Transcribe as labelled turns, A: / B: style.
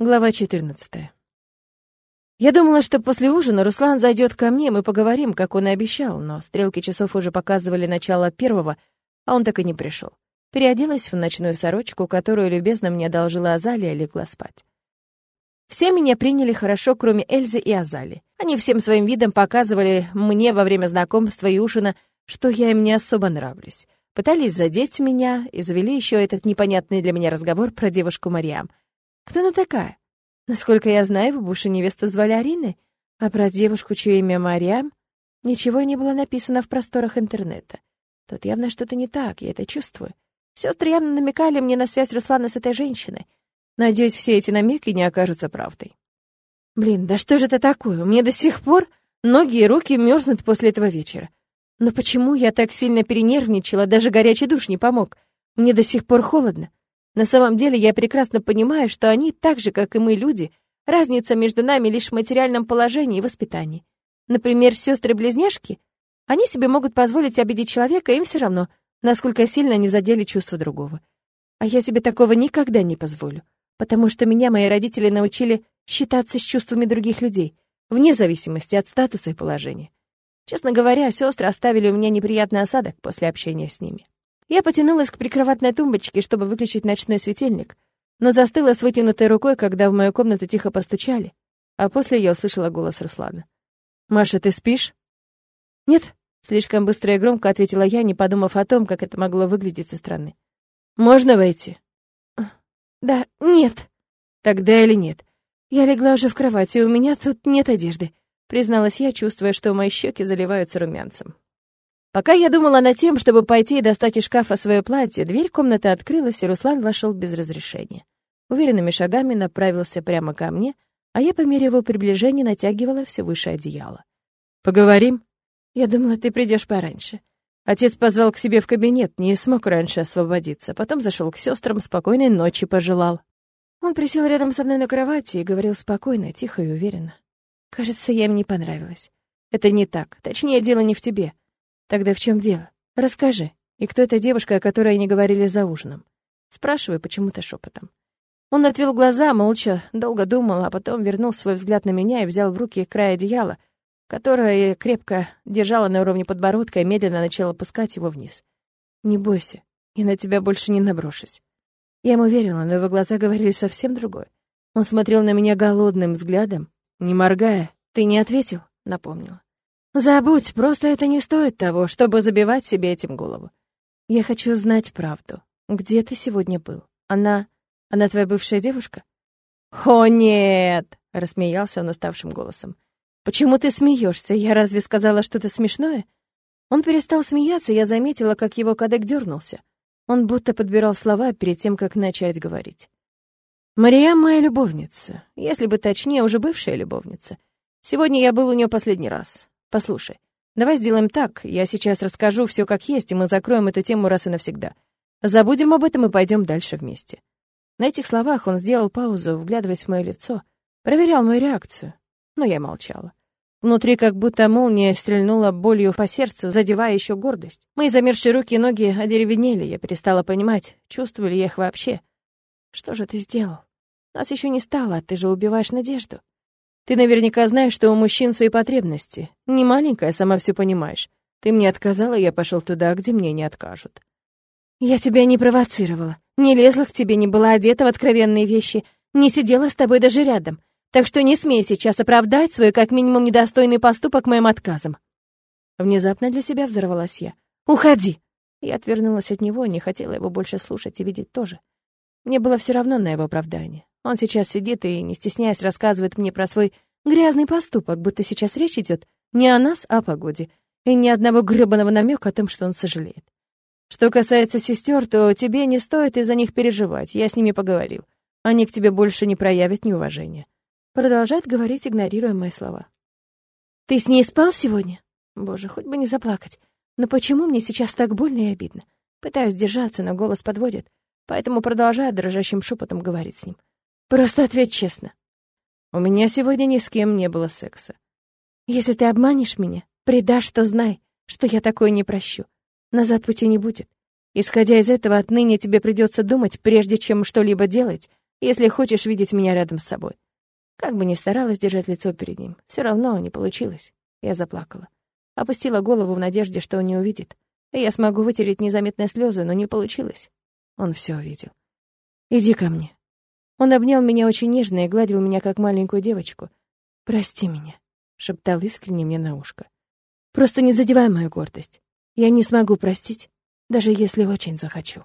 A: Глава 14. Я думала, что после ужина Руслан зайдет ко мне, мы поговорим, как он и обещал, но стрелки часов уже показывали начало первого, а он так и не пришел. Переоделась в ночную сорочку, которую любезно мне одолжила Азалия, легла спать. Все меня приняли хорошо, кроме Эльзы и Азали. Они всем своим видом показывали мне во время знакомства и ужина, что я им не особо нравлюсь. Пытались задеть меня и завели еще этот непонятный для меня разговор про девушку Мариам — кто она такая? Насколько я знаю, бабушу невесту звали Ариной, а про девушку, чье имя Мариам, ничего не было написано в просторах интернета. Тут явно что-то не так, я это чувствую. Сестры явно намекали мне на связь Руслана с этой женщиной. Надеюсь, все эти намеки не окажутся правдой. Блин, да что же это такое? У меня до сих пор ноги и руки мерзнут после этого вечера. Но почему я так сильно перенервничала, даже горячий душ не помог? Мне до сих пор холодно. На самом деле я прекрасно понимаю, что они, так же, как и мы, люди, разница между нами лишь в материальном положении и воспитании. Например, сестры-близняшки, они себе могут позволить обидеть человека, им все равно, насколько сильно они задели чувства другого. А я себе такого никогда не позволю, потому что меня мои родители научили считаться с чувствами других людей, вне зависимости от статуса и положения. Честно говоря, сестры оставили у меня неприятный осадок после общения с ними. Я потянулась к прикроватной тумбочке, чтобы выключить ночной светильник, но застыла с вытянутой рукой, когда в мою комнату тихо постучали, а после я услышала голос Руслана. «Маша, ты спишь?» «Нет», — слишком быстро и громко ответила я, не подумав о том, как это могло выглядеть со стороны. «Можно войти?» «Да, нет». «Тогда или нет?» «Я легла уже в кровати, у меня тут нет одежды», — призналась я, чувствуя, что мои щеки заливаются румянцем. Пока я думала над тем, чтобы пойти и достать из шкафа свое платье, дверь комнаты открылась, и Руслан вошел без разрешения. Уверенными шагами направился прямо ко мне, а я по мере его приближения натягивала все выше одеяло. «Поговорим?» «Я думала, ты придешь пораньше». Отец позвал к себе в кабинет, не смог раньше освободиться, потом зашел к сестрам, спокойной ночи пожелал. Он присел рядом со мной на кровати и говорил спокойно, тихо и уверенно. Кажется, я им не понравилась. Это не так. Точнее, дело не в тебе. Тогда в чем дело? Расскажи. И кто эта девушка, о которой они говорили за ужином? Спрашиваю почему-то шепотом. Он отвел глаза, молча, долго думал, а потом вернул свой взгляд на меня и взял в руки край одеяла, которое крепко держала на уровне подбородка и медленно начал опускать его вниз. «Не бойся, я на тебя больше не наброшусь». Я ему верила, но его глаза говорили совсем другое. Он смотрел на меня голодным взглядом, не моргая. «Ты не ответил?» — напомнила. Забудь, просто это не стоит того, чтобы забивать себе этим голову. Я хочу знать правду. Где ты сегодня был? Она... Она твоя бывшая девушка? О, нет! Рассмеялся он уставшим голосом. Почему ты смеешься? Я разве сказала что-то смешное? Он перестал смеяться, я заметила, как его кадык дернулся. Он будто подбирал слова перед тем, как начать говорить. «Мария моя любовница, если бы точнее, уже бывшая любовница. Сегодня я был у нее последний раз. Послушай, давай сделаем так. Я сейчас расскажу все как есть, и мы закроем эту тему раз и навсегда. Забудем об этом и пойдем дальше вместе. На этих словах он сделал паузу, вглядываясь в мое лицо, проверял мою реакцию, но я молчала. Внутри как будто молния стрельнула болью по сердцу, задевая еще гордость. Мои замерзшие руки и ноги одеревенели, я перестала понимать, чувствовали ли я их вообще. Что же ты сделал? Нас еще не стало, а ты же убиваешь надежду. Ты наверняка знаешь, что у мужчин свои потребности. Не маленькая, сама все понимаешь. Ты мне отказала, я пошел туда, где мне не откажут. Я тебя не провоцировала, не лезла к тебе, не была одета в откровенные вещи, не сидела с тобой даже рядом. Так что не смей сейчас оправдать свой как минимум недостойный поступок моим отказом. Внезапно для себя взорвалась я. «Уходи!» Я отвернулась от него, не хотела его больше слушать и видеть тоже. Мне было все равно на его оправдание. Он сейчас сидит и, не стесняясь, рассказывает мне про свой грязный поступок, будто сейчас речь идет не о нас, а о погоде, и ни одного гребаного намека о том, что он сожалеет. Что касается сестер, то тебе не стоит из-за них переживать, я с ними поговорил. Они к тебе больше не проявят неуважения. Продолжает говорить, игнорируя мои слова. Ты с ней спал сегодня? Боже, хоть бы не заплакать. Но почему мне сейчас так больно и обидно? Пытаюсь держаться, но голос подводит, поэтому продолжаю дрожащим шепотом говорить с ним. Просто ответь честно. У меня сегодня ни с кем не было секса. Если ты обманешь меня, предашь, то знай, что я такое не прощу. Назад пути не будет. Исходя из этого, отныне тебе придется думать, прежде чем что-либо делать, если хочешь видеть меня рядом с собой. Как бы ни старалась держать лицо перед ним, все равно не получилось. Я заплакала. Опустила голову в надежде, что он не увидит. И я смогу вытереть незаметные слезы, но не получилось. Он все увидел. «Иди ко мне». Он обнял меня очень нежно и гладил меня, как маленькую девочку. «Прости меня», — шептал искренне мне на ушко. «Просто не задевай мою гордость. Я не смогу простить, даже если очень захочу».